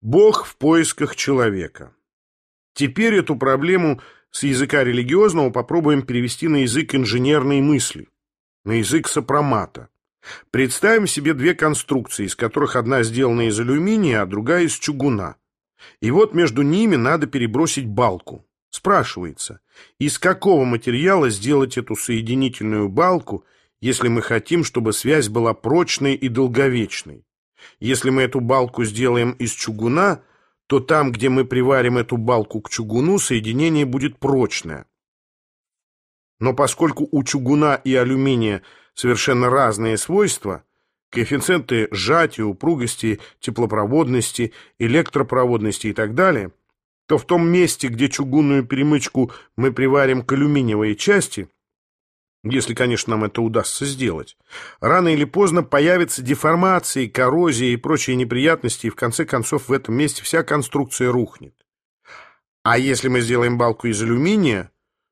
Бог в поисках человека. Теперь эту проблему с языка религиозного попробуем перевести на язык инженерной мысли, на язык сопромата. Представим себе две конструкции, из которых одна сделана из алюминия, а другая из чугуна. И вот между ними надо перебросить балку. Спрашивается, из какого материала сделать эту соединительную балку, если мы хотим, чтобы связь была прочной и долговечной? Если мы эту балку сделаем из чугуна, то там, где мы приварим эту балку к чугуну, соединение будет прочное. Но поскольку у чугуна и алюминия совершенно разные свойства, коэффициенты сжатия, упругости, теплопроводности, электропроводности и так далее, то в том месте, где чугунную перемычку мы приварим к алюминиевой части, если, конечно, нам это удастся сделать, рано или поздно появятся деформации, коррозия и прочие неприятности, и в конце концов в этом месте вся конструкция рухнет. А если мы сделаем балку из алюминия,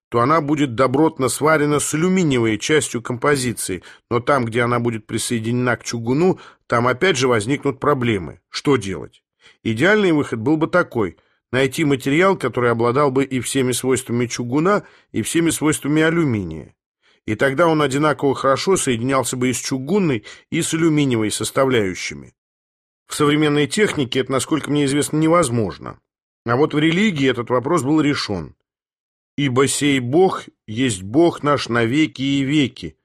то она будет добротно сварена с алюминиевой частью композиции, но там, где она будет присоединена к чугуну, там опять же возникнут проблемы. Что делать? Идеальный выход был бы такой – найти материал, который обладал бы и всеми свойствами чугуна, и всеми свойствами алюминия и тогда он одинаково хорошо соединялся бы и с чугунной, и с алюминиевой составляющими. В современной технике это, насколько мне известно, невозможно. А вот в религии этот вопрос был решен. «Ибо сей Бог есть Бог наш навеки и веки.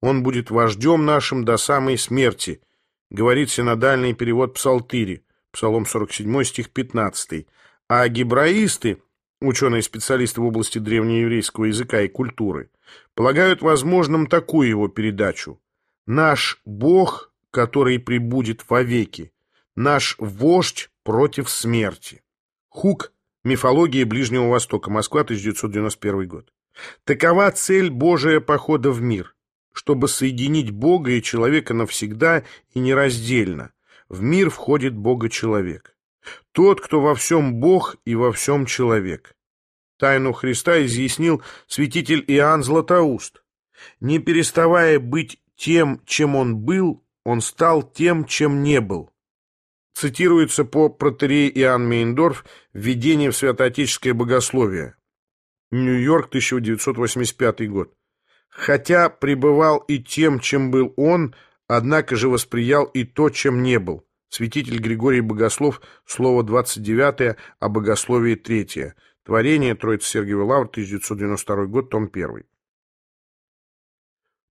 Он будет вождем нашим до самой смерти», говорит синодальный перевод Псалтыри, Псалом 47, стих 15. А гебраисты, ученые-специалисты в области древнееврейского языка и культуры, полагают возможным такую его передачу. «Наш Бог, который пребудет вовеки, наш вождь против смерти». Хук. Мифология Ближнего Востока. Москва, 1991 год. Такова цель Божия похода в мир, чтобы соединить Бога и человека навсегда и нераздельно. В мир входит Бога-человек. Тот, кто во всем Бог и во всем человек. Тайну Христа изъяснил святитель Иоанн Златоуст. Не переставая быть тем, чем он был, он стал тем, чем не был. Цитируется по протерей Иоанн Мейндорф «Введение в святоотеческое богословие». Нью-Йорк, 1985 год. Хотя пребывал и тем, чем был он, однако же восприял и то, чем не был. Святитель Григорий Богослов, слово 29 о богословии 3. Творение, Троица Сергиева Лавр, 1992 год, том 1.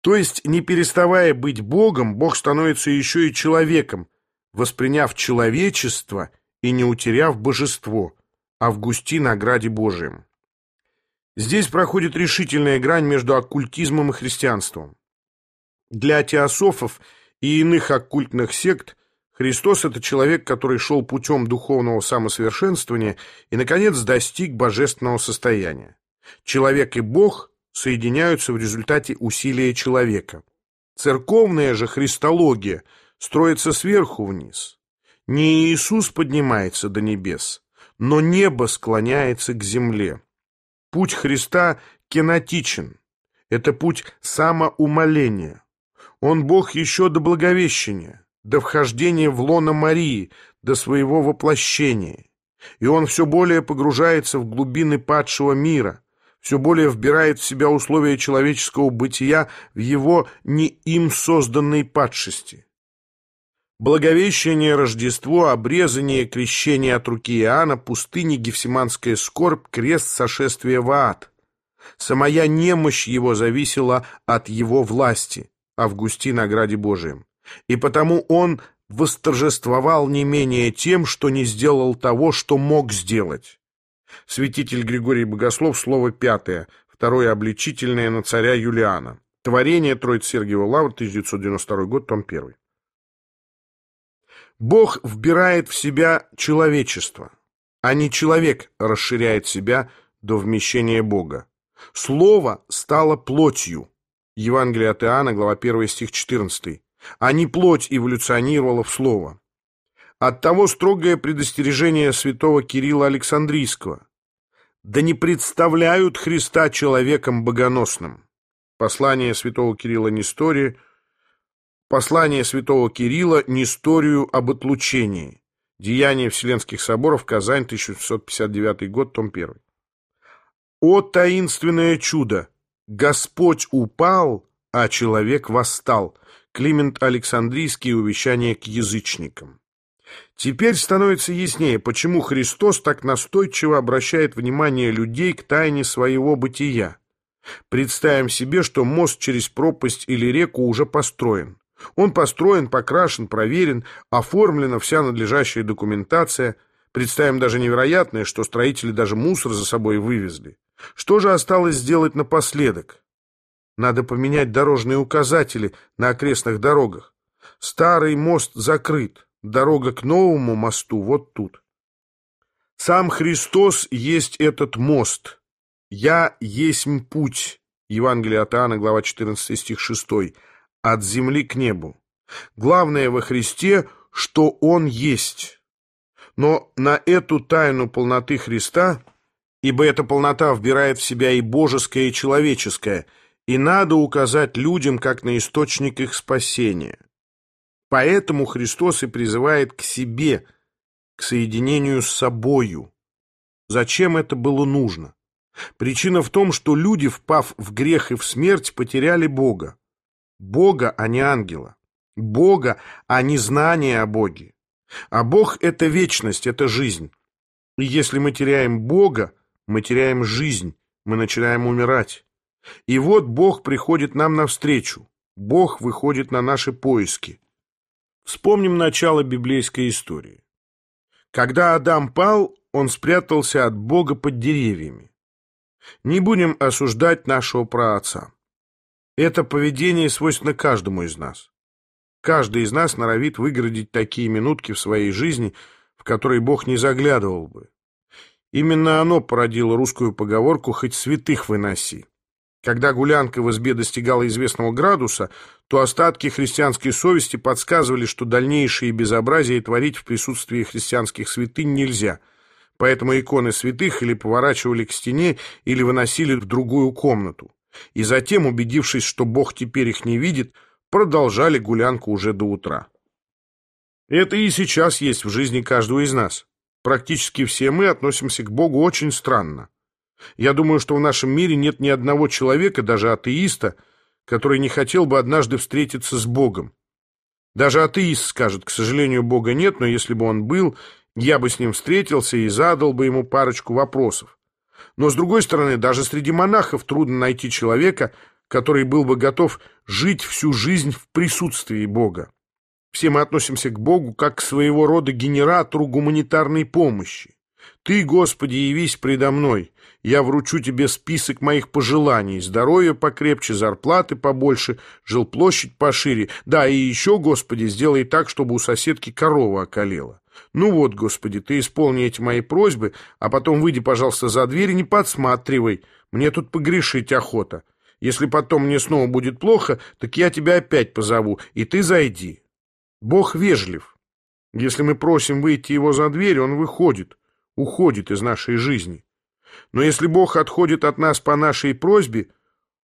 То есть, не переставая быть Богом, Бог становится еще и человеком, восприняв человечество и не утеряв божество, Августин о граде Божием. Здесь проходит решительная грань между оккультизмом и христианством. Для теософов и иных оккультных сект Христос – это человек, который шел путем духовного самосовершенствования и, наконец, достиг божественного состояния. Человек и Бог соединяются в результате усилия человека. Церковная же христология строится сверху вниз. Не Иисус поднимается до небес, но небо склоняется к земле. Путь Христа кинетичен. Это путь самоумоления. Он Бог еще до Благовещения до вхождения в лоно Марии, до своего воплощения. И он все более погружается в глубины падшего мира, все более вбирает в себя условия человеческого бытия в его не им созданной падшести. Благовещение, Рождество, обрезание, крещение от руки Иоанна, пустыни, Гефсиманская скорбь, крест, сошествие в ад. Самая немощь его зависела от его власти, Августин о Граде Божием и потому он восторжествовал не менее тем, что не сделал того, что мог сделать. Святитель Григорий Богослов, слово пятое, второе обличительное на царя Юлиана. Творение Троицы Сергиева Лавр, 1992 год, том 1. Бог вбирает в себя человечество, а не человек расширяет себя до вмещения Бога. Слово стало плотью. Евангелие от Иоанна, глава 1, стих 14 а не плоть эволюционировала в слово. Оттого строгое предостережение святого Кирилла Александрийского. «Да не представляют Христа человеком богоносным». Послание святого Кирилла Нестория, послание святого Кирилла Несторию об отлучении. Деяния Вселенских соборов, Казань, 1659 год, том 1. О таинственное чудо! Господь упал, а человек восстал. Климент Александрийский, увещание к язычникам. Теперь становится яснее, почему Христос так настойчиво обращает внимание людей к тайне своего бытия. Представим себе, что мост через пропасть или реку уже построен. Он построен, покрашен, проверен, оформлена вся надлежащая документация. Представим даже невероятное, что строители даже мусор за собой вывезли. Что же осталось сделать напоследок? Надо поменять дорожные указатели на окрестных дорогах. Старый мост закрыт, дорога к новому мосту вот тут. Сам Христос есть этот мост. «Я есть путь» Евангелие от Иоанна, глава 14, стих 6 от земли к небу. Главное во Христе, что Он есть. Но на эту тайну полноты Христа, ибо эта полнота вбирает в себя и божеское, и человеческое, и надо указать людям как на источник их спасения. Поэтому Христос и призывает к себе, к соединению с собою. Зачем это было нужно? Причина в том, что люди, впав в грех и в смерть, потеряли Бога. Бога, а не ангела. Бога, а не знание о Боге. А Бог — это вечность, это жизнь. И если мы теряем Бога, мы теряем жизнь, мы начинаем умирать. И вот Бог приходит нам навстречу. Бог выходит на наши поиски. Вспомним начало библейской истории. Когда Адам пал, он спрятался от Бога под деревьями. Не будем осуждать нашего праотца. Это поведение свойственно каждому из нас. Каждый из нас норовит выгородить такие минутки в своей жизни, в которые Бог не заглядывал бы. Именно оно породило русскую поговорку «хоть святых выноси». Когда гулянка в избе достигала известного градуса, то остатки христианской совести подсказывали, что дальнейшие безобразия творить в присутствии христианских святынь нельзя, поэтому иконы святых или поворачивали к стене, или выносили в другую комнату и затем, убедившись, что Бог теперь их не видит, продолжали гулянку уже до утра. Это и сейчас есть в жизни каждого из нас. Практически все мы относимся к Богу очень странно. Я думаю, что в нашем мире нет ни одного человека, даже атеиста, который не хотел бы однажды встретиться с Богом. Даже атеист скажет, к сожалению, Бога нет, но если бы он был, я бы с ним встретился и задал бы ему парочку вопросов. Но, с другой стороны, даже среди монахов трудно найти человека, который был бы готов жить всю жизнь в присутствии Бога. Все мы относимся к Богу как к своего рода генератору гуманитарной помощи. Ты, Господи, явись предо мной. Я вручу тебе список моих пожеланий. Здоровье покрепче, зарплаты побольше, жилплощадь пошире. Да, и еще, Господи, сделай так, чтобы у соседки корова околела. Ну вот, Господи, ты исполни эти мои просьбы, а потом выйди, пожалуйста, за дверь и не подсматривай. Мне тут погрешить охота. Если потом мне снова будет плохо, так я тебя опять позову, и ты зайди. Бог вежлив. Если мы просим выйти его за дверь, он выходит, уходит из нашей жизни. Но если Бог отходит от нас по нашей просьбе,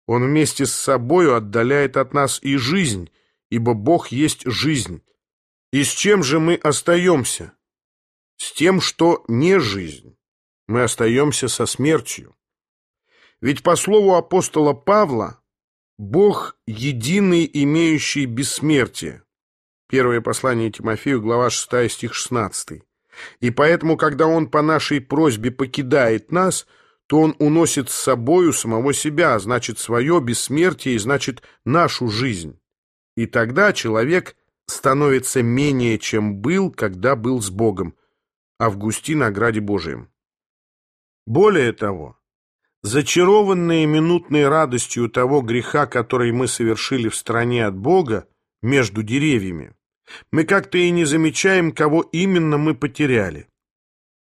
он вместе с собою отдаляет от нас и жизнь, ибо Бог есть жизнь. И с чем же мы остаемся? С тем, что не жизнь. Мы остаемся со смертью. Ведь по слову апостола Павла, Бог единый, имеющий бессмертие. Первое послание Тимофею, глава 6, стих 16. И поэтому, когда Он по нашей просьбе покидает нас, то Он уносит с собою самого себя, значит, свое бессмертие и значит, нашу жизнь. И тогда человек – становится менее, чем был, когда был с Богом. Августин о граде Божием. Более того, зачарованные минутной радостью того греха, который мы совершили в стране от Бога, между деревьями, мы как-то и не замечаем, кого именно мы потеряли.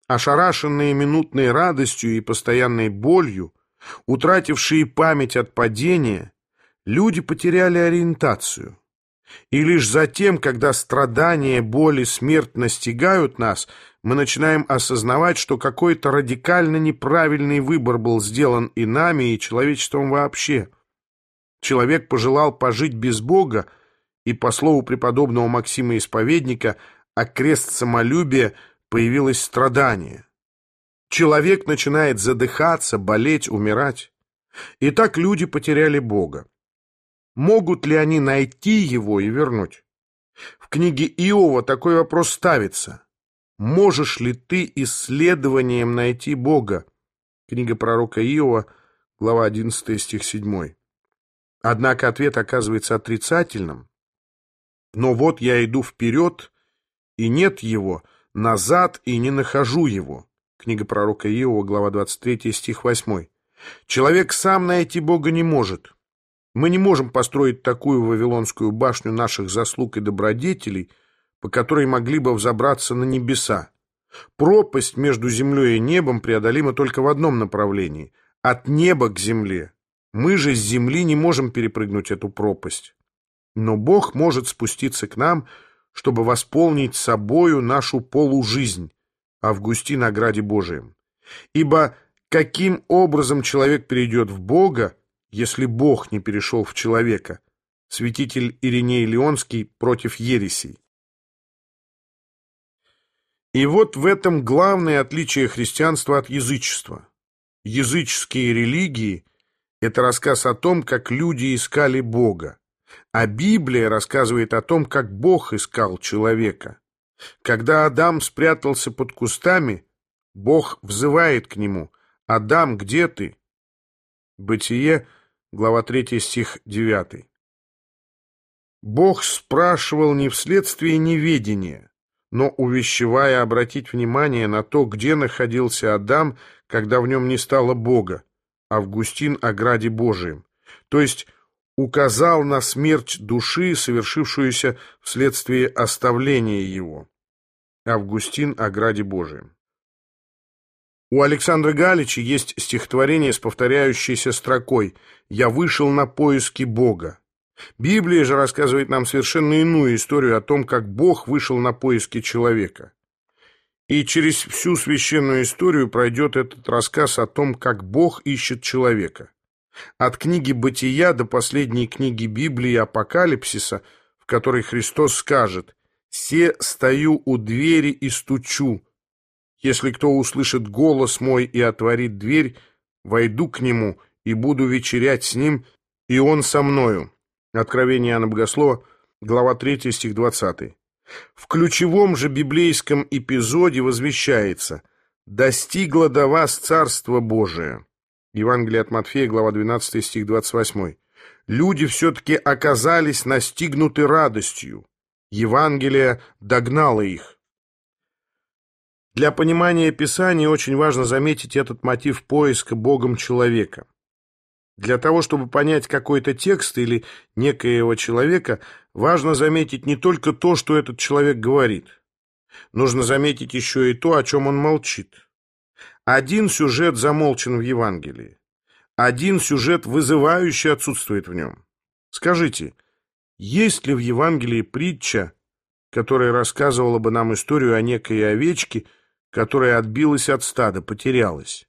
Ошарашенные минутной радостью и постоянной болью, утратившие память от падения, люди потеряли ориентацию. И лишь затем, когда страдания, боли, смерть настигают нас, мы начинаем осознавать, что какой-то радикально неправильный выбор был сделан и нами, и человечеством вообще. Человек пожелал пожить без Бога, и, по слову преподобного Максима Исповедника, а крест самолюбия появилось страдание. Человек начинает задыхаться, болеть, умирать. И так люди потеряли Бога. Могут ли они найти его и вернуть? В книге Иова такой вопрос ставится. Можешь ли ты исследованием найти Бога? Книга пророка Иова, глава 11, стих 7. Однако ответ оказывается отрицательным. Но вот я иду вперед, и нет его, назад, и не нахожу его. Книга пророка Иова, глава 23, стих 8. Человек сам найти Бога не может. Мы не можем построить такую Вавилонскую башню наших заслуг и добродетелей, по которой могли бы взобраться на небеса. Пропасть между землей и небом преодолима только в одном направлении – от неба к земле. Мы же с земли не можем перепрыгнуть эту пропасть. Но Бог может спуститься к нам, чтобы восполнить собою нашу полужизнь, Августин о граде Божием. Ибо каким образом человек перейдет в Бога, если Бог не перешел в человека? Святитель Ириней Леонский против ересей. И вот в этом главное отличие христианства от язычества. Языческие религии – это рассказ о том, как люди искали Бога, а Библия рассказывает о том, как Бог искал человека. Когда Адам спрятался под кустами, Бог взывает к нему «Адам, где ты?» Бытие, глава 3, стих 9. Бог спрашивал не вследствие неведения, но увещевая обратить внимание на то, где находился Адам, когда в нем не стало Бога, Августин о граде Божием, то есть указал на смерть души, совершившуюся вследствие оставления его. Августин о граде Божием. У Александра Галича есть стихотворение с повторяющейся строкой «Я вышел на поиски Бога». Библия же рассказывает нам совершенно иную историю о том, как Бог вышел на поиски человека. И через всю священную историю пройдет этот рассказ о том, как Бог ищет человека. От книги «Бытия» до последней книги Библии «Апокалипсиса», в которой Христос скажет «Се стою у двери и стучу. Если кто услышит голос мой и отворит дверь, войду к нему и буду вечерять с ним, и он со мною». Откровение Иоанна Богослова, глава 3, стих 20. В ключевом же библейском эпизоде возвещается «Достигло до вас Царство Божие». Евангелие от Матфея, глава 12, стих 28. Люди все-таки оказались настигнуты радостью. Евангелие догнало их. Для понимания Писания очень важно заметить этот мотив поиска Богом человека. Для того, чтобы понять какой-то текст или некоего человека, важно заметить не только то, что этот человек говорит. Нужно заметить еще и то, о чем он молчит. Один сюжет замолчен в Евангелии. Один сюжет вызывающий отсутствует в нем. Скажите, есть ли в Евангелии притча, которая рассказывала бы нам историю о некой овечке, которая отбилась от стада, потерялась?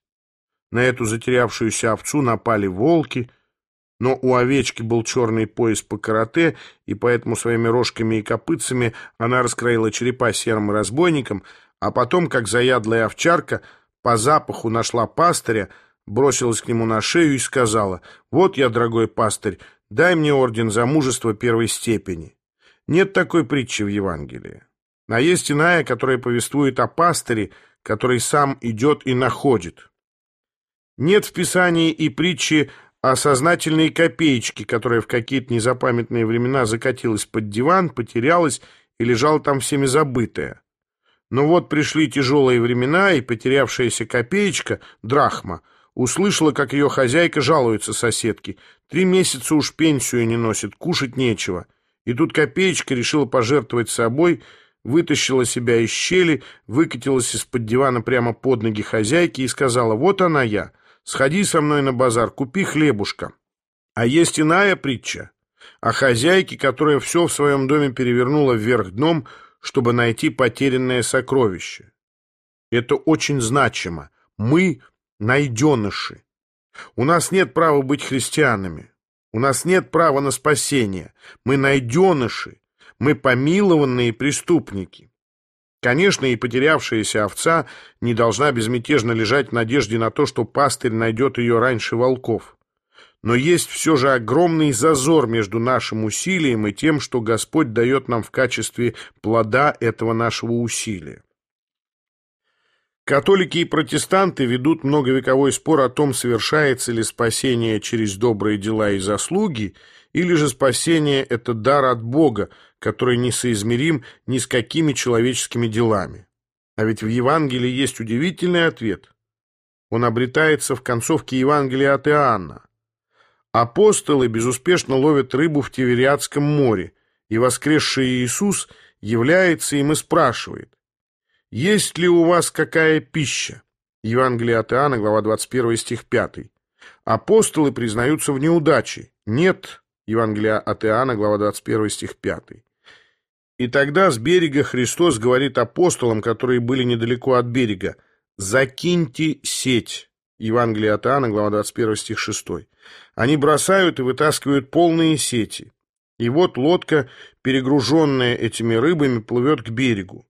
На эту затерявшуюся овцу напали волки, но у овечки был черный пояс по карате, и поэтому своими рожками и копытцами она раскроила черепа серым разбойникам, а потом, как заядлая овчарка, по запаху нашла пастыря, бросилась к нему на шею и сказала, «Вот я, дорогой пастырь, дай мне орден за мужество первой степени». Нет такой притчи в Евангелии. А есть иная, которая повествует о пастыре, который сам идет и находит. Нет в Писании и притчи о сознательной копеечке, которая в какие-то незапамятные времена закатилась под диван, потерялась и лежала там всеми забытая. Но вот пришли тяжелые времена, и потерявшаяся копеечка, драхма, услышала, как ее хозяйка жалуется соседке. Три месяца уж пенсию не носит, кушать нечего. И тут копеечка решила пожертвовать собой, вытащила себя из щели, выкатилась из-под дивана прямо под ноги хозяйки и сказала «Вот она я». Сходи со мной на базар, купи хлебушка. А есть иная притча о хозяйке, которая все в своем доме перевернула вверх дном, чтобы найти потерянное сокровище. Это очень значимо. Мы найденыши. У нас нет права быть христианами. У нас нет права на спасение. Мы найденыши. Мы помилованные преступники. Конечно, и потерявшаяся овца не должна безмятежно лежать в надежде на то, что пастырь найдет ее раньше волков. Но есть все же огромный зазор между нашим усилием и тем, что Господь дает нам в качестве плода этого нашего усилия. Католики и протестанты ведут многовековой спор о том, совершается ли спасение через добрые дела и заслуги, или же спасение – это дар от Бога, который несоизмерим ни с какими человеческими делами. А ведь в Евангелии есть удивительный ответ. Он обретается в концовке Евангелия от Иоанна. Апостолы безуспешно ловят рыбу в Тивериадском море, и воскресший Иисус является им и спрашивает, «Есть ли у вас какая пища?» Евангелие от Иоанна, глава 21, стих 5. Апостолы признаются в неудаче. «Нет». Евангелие от Иоанна, глава 21, стих 5. И тогда с берега Христос говорит апостолам, которые были недалеко от берега, «Закиньте сеть». Евангелие от Иоанна, глава 21, стих 6. Они бросают и вытаскивают полные сети. И вот лодка, перегруженная этими рыбами, плывет к берегу.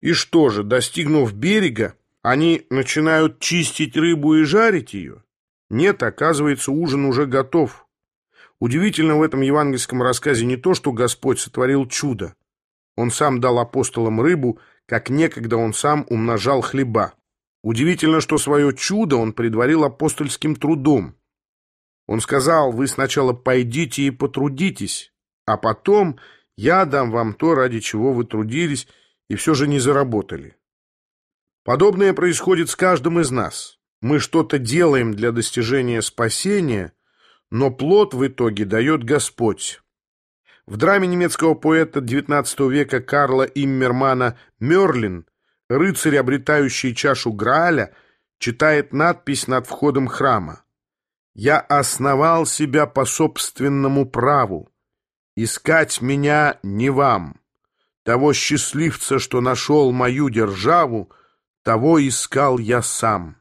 И что же, достигнув берега, они начинают чистить рыбу и жарить ее? Нет, оказывается, ужин уже готов. Удивительно в этом евангельском рассказе не то, что Господь сотворил чудо. Он сам дал апостолам рыбу, как некогда он сам умножал хлеба. Удивительно, что свое чудо он предварил апостольским трудом. Он сказал, вы сначала пойдите и потрудитесь, а потом я дам вам то, ради чего вы трудились, и все же не заработали. Подобное происходит с каждым из нас. Мы что-то делаем для достижения спасения, но плод в итоге дает Господь. В драме немецкого поэта XIX века Карла Иммермана «Мерлин» рыцарь, обретающий чашу Грааля, читает надпись над входом храма. «Я основал себя по собственному праву. Искать меня не вам». Того счастливца, что нашел мою державу, того искал я сам.